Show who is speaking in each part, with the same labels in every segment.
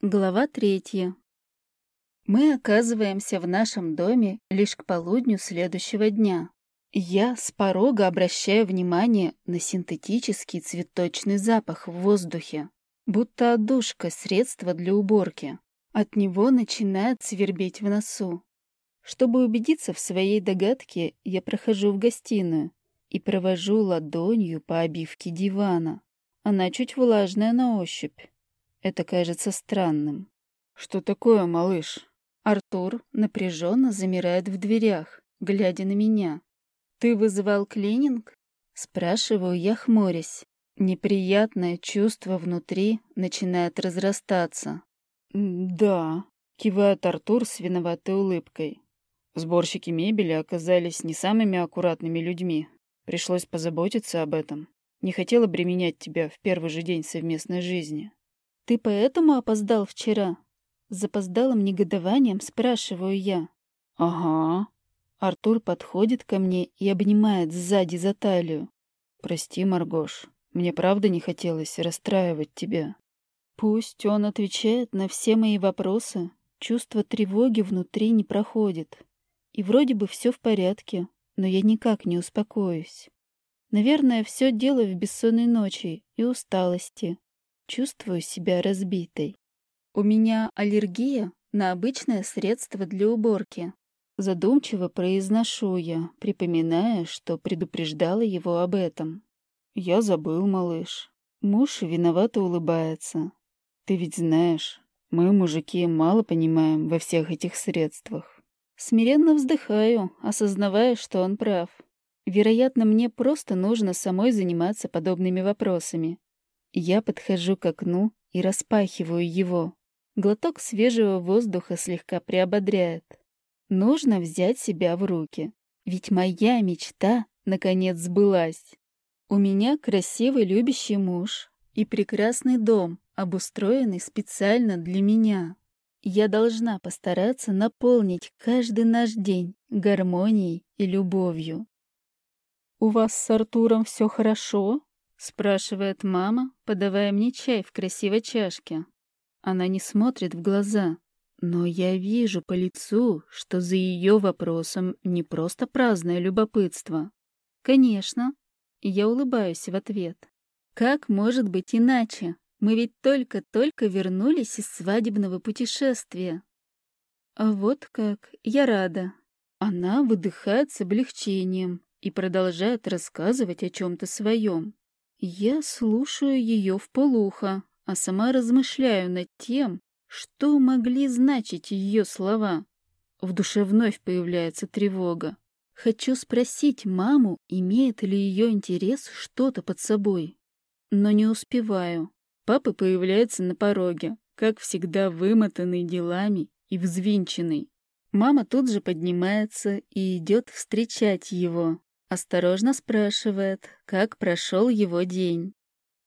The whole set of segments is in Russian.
Speaker 1: Глава третья. Мы оказываемся в нашем доме лишь к полудню следующего дня. Я с порога обращаю внимание на синтетический цветочный запах в воздухе, будто отдушка, средство для уборки. От него начинает свербеть в носу. Чтобы убедиться в своей догадке, я прохожу в гостиную и провожу ладонью по обивке дивана. Она чуть влажная на ощупь. Это кажется странным.
Speaker 2: «Что такое, малыш?»
Speaker 1: Артур напряженно замирает в дверях, глядя на меня. «Ты вызывал клининг?» Спрашиваю я, хмурясь. Неприятное чувство внутри начинает разрастаться.
Speaker 2: «Да», — кивает Артур с виноватой улыбкой. Сборщики мебели оказались не самыми аккуратными людьми. Пришлось позаботиться об этом. Не хотела обременять тебя в первый же день совместной жизни.
Speaker 1: «Ты поэтому опоздал вчера?» С запоздалым негодованием спрашиваю я.
Speaker 2: «Ага».
Speaker 1: Артур подходит ко мне и обнимает сзади за талию.
Speaker 2: «Прости, Маргош, мне правда не хотелось расстраивать тебя».
Speaker 1: Пусть он отвечает на все мои вопросы, чувство тревоги внутри не проходит. И вроде бы все в порядке, но я никак не успокоюсь. Наверное, все дело в бессонной ночи и усталости. Чувствую себя разбитой. У меня аллергия на обычное средство для уборки. Задумчиво произношу я, припоминая, что предупреждала его об этом.
Speaker 2: Я забыл, малыш. Муж виновато улыбается. Ты ведь знаешь, мы, мужики, мало понимаем во всех этих средствах.
Speaker 1: Смиренно вздыхаю, осознавая, что он прав. Вероятно, мне просто нужно самой заниматься подобными вопросами. Я подхожу к окну и распахиваю его. Глоток свежего воздуха слегка приободряет. Нужно взять себя в руки, ведь моя мечта наконец сбылась. У меня красивый любящий муж и прекрасный дом, обустроенный специально для меня. Я должна постараться наполнить каждый наш день гармонией и любовью. «У вас с Артуром все хорошо?» Спрашивает мама, подавая мне чай в красивой чашке. Она не смотрит в глаза, но я вижу по лицу, что за ее вопросом не просто праздное любопытство. Конечно, я улыбаюсь в ответ. Как может быть иначе? Мы ведь только-только вернулись из свадебного путешествия. А вот как, я рада. Она выдыхает с облегчением и продолжает рассказывать о чем-то своем. Я слушаю ее в полухо, а сама размышляю над тем, что могли значить ее слова. В душе вновь появляется тревога. Хочу спросить маму, имеет ли ее интерес что-то под собой. Но не успеваю. Папа появляется на пороге, как всегда вымотанный делами и взвинченный. Мама тут же поднимается и идет встречать его. Осторожно спрашивает, как прошел его день.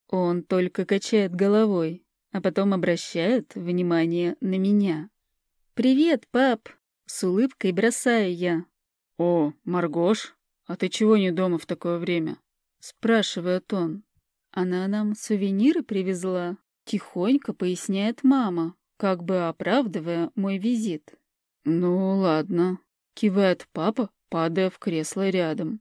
Speaker 1: Он только качает головой, а потом обращает внимание на меня. «Привет, пап!» — с улыбкой бросаю я.
Speaker 2: «О, Маргош, а ты чего не дома в такое время?»
Speaker 1: — спрашивает он. «Она нам сувениры привезла?» — тихонько поясняет мама, как бы оправдывая мой визит.
Speaker 2: «Ну, ладно», — кивает папа, падая в кресло рядом.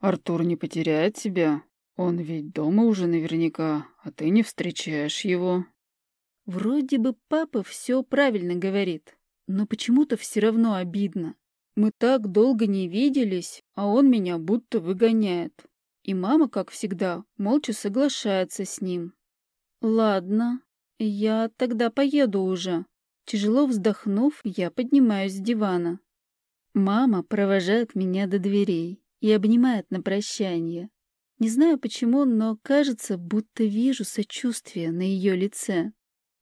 Speaker 2: Артур не потеряет тебя. Он ведь дома уже наверняка, а ты не встречаешь его.
Speaker 1: Вроде бы папа все правильно говорит, но почему-то все равно обидно. Мы так долго не виделись, а он меня будто выгоняет. И мама, как всегда, молча соглашается с ним. Ладно, я тогда поеду уже. Тяжело вздохнув, я поднимаюсь с дивана. Мама провожает меня до дверей и обнимает на прощание. Не знаю почему, но кажется, будто вижу сочувствие на ее лице.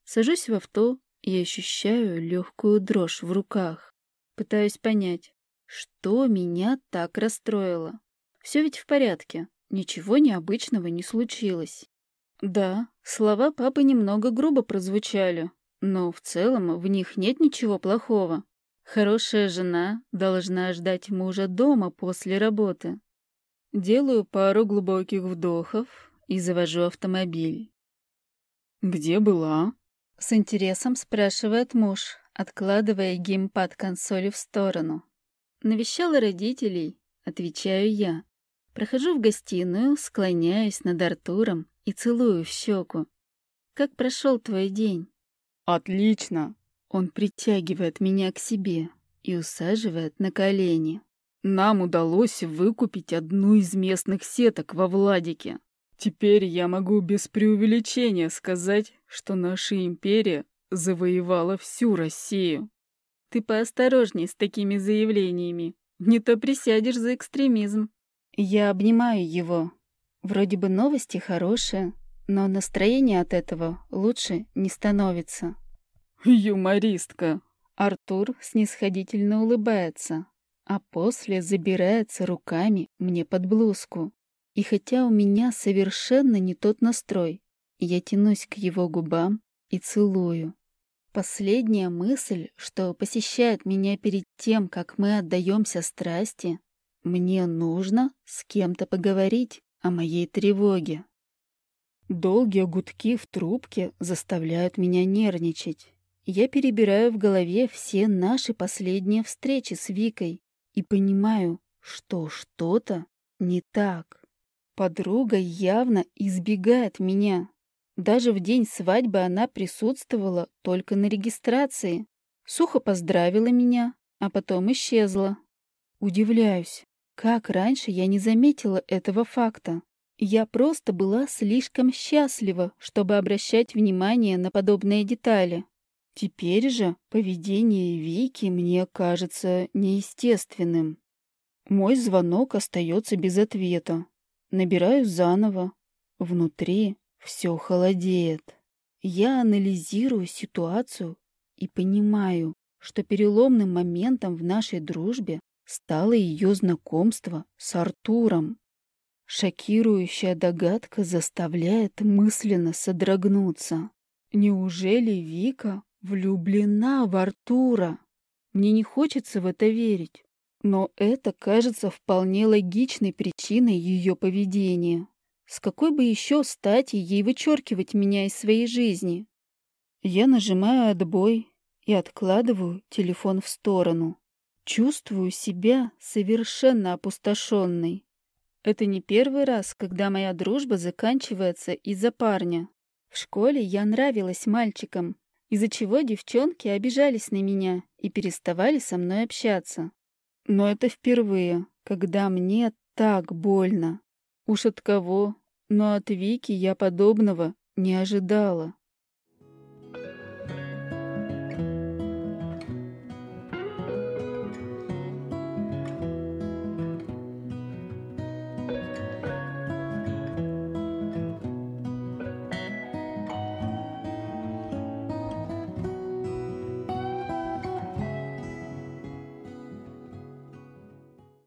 Speaker 1: Сажусь в авто и ощущаю легкую дрожь в руках. Пытаюсь понять, что меня так расстроило. Все ведь в порядке, ничего необычного не случилось. Да, слова папы немного грубо прозвучали, но в целом в них нет ничего плохого. Хорошая жена должна ждать мужа дома после работы. Делаю пару глубоких вдохов и завожу автомобиль.
Speaker 2: «Где была?»
Speaker 1: С интересом спрашивает муж, откладывая геймпад консоли в сторону. Навещала родителей, отвечаю я. Прохожу в гостиную, склоняюсь над Артуром и целую в щеку. Как прошел твой день?
Speaker 2: Отлично.
Speaker 1: Он притягивает меня к себе и усаживает на колени.
Speaker 2: Нам удалось выкупить одну из местных сеток во Владике. Теперь я могу без преувеличения сказать, что наша империя завоевала всю Россию.
Speaker 1: Ты поосторожней с такими заявлениями. Не то присядешь за экстремизм. Я обнимаю его. Вроде бы новости хорошие, но настроение от этого лучше не становится.
Speaker 2: Юмористка.
Speaker 1: Артур снисходительно улыбается, а после забирается руками мне под блузку. И хотя у меня совершенно не тот настрой, я тянусь к его губам и целую. Последняя мысль, что посещает меня перед тем, как мы отдаемся страсти, мне нужно с кем-то поговорить о моей тревоге. Долгие гудки в трубке заставляют меня нервничать. Я перебираю в голове все наши последние встречи с Викой и понимаю, что что-то не так. Подруга явно избегает меня. Даже в день свадьбы она присутствовала только на регистрации. Сухо поздравила меня, а потом исчезла. Удивляюсь, как раньше я не заметила этого факта. Я просто была слишком счастлива, чтобы обращать внимание на подобные детали. Теперь же поведение Вики мне кажется неестественным. Мой звонок остается без ответа. Набираю заново. Внутри все холодеет. Я анализирую ситуацию и понимаю, что переломным моментом в нашей дружбе стало ее знакомство с Артуром. Шокирующая догадка заставляет мысленно содрогнуться. Неужели Вика влюблена в Артура? Мне не хочется в это верить. Но это кажется вполне логичной причиной ее поведения. С какой бы еще стати ей вычеркивать меня из своей жизни? Я нажимаю отбой и откладываю телефон в сторону. Чувствую себя совершенно опустошенной. Это не первый раз, когда моя дружба заканчивается из-за парня. В школе я нравилась мальчикам, из-за чего девчонки обижались на меня и переставали со мной общаться. Но это впервые, когда мне так больно. Уж от кого, но от Вики я подобного не ожидала.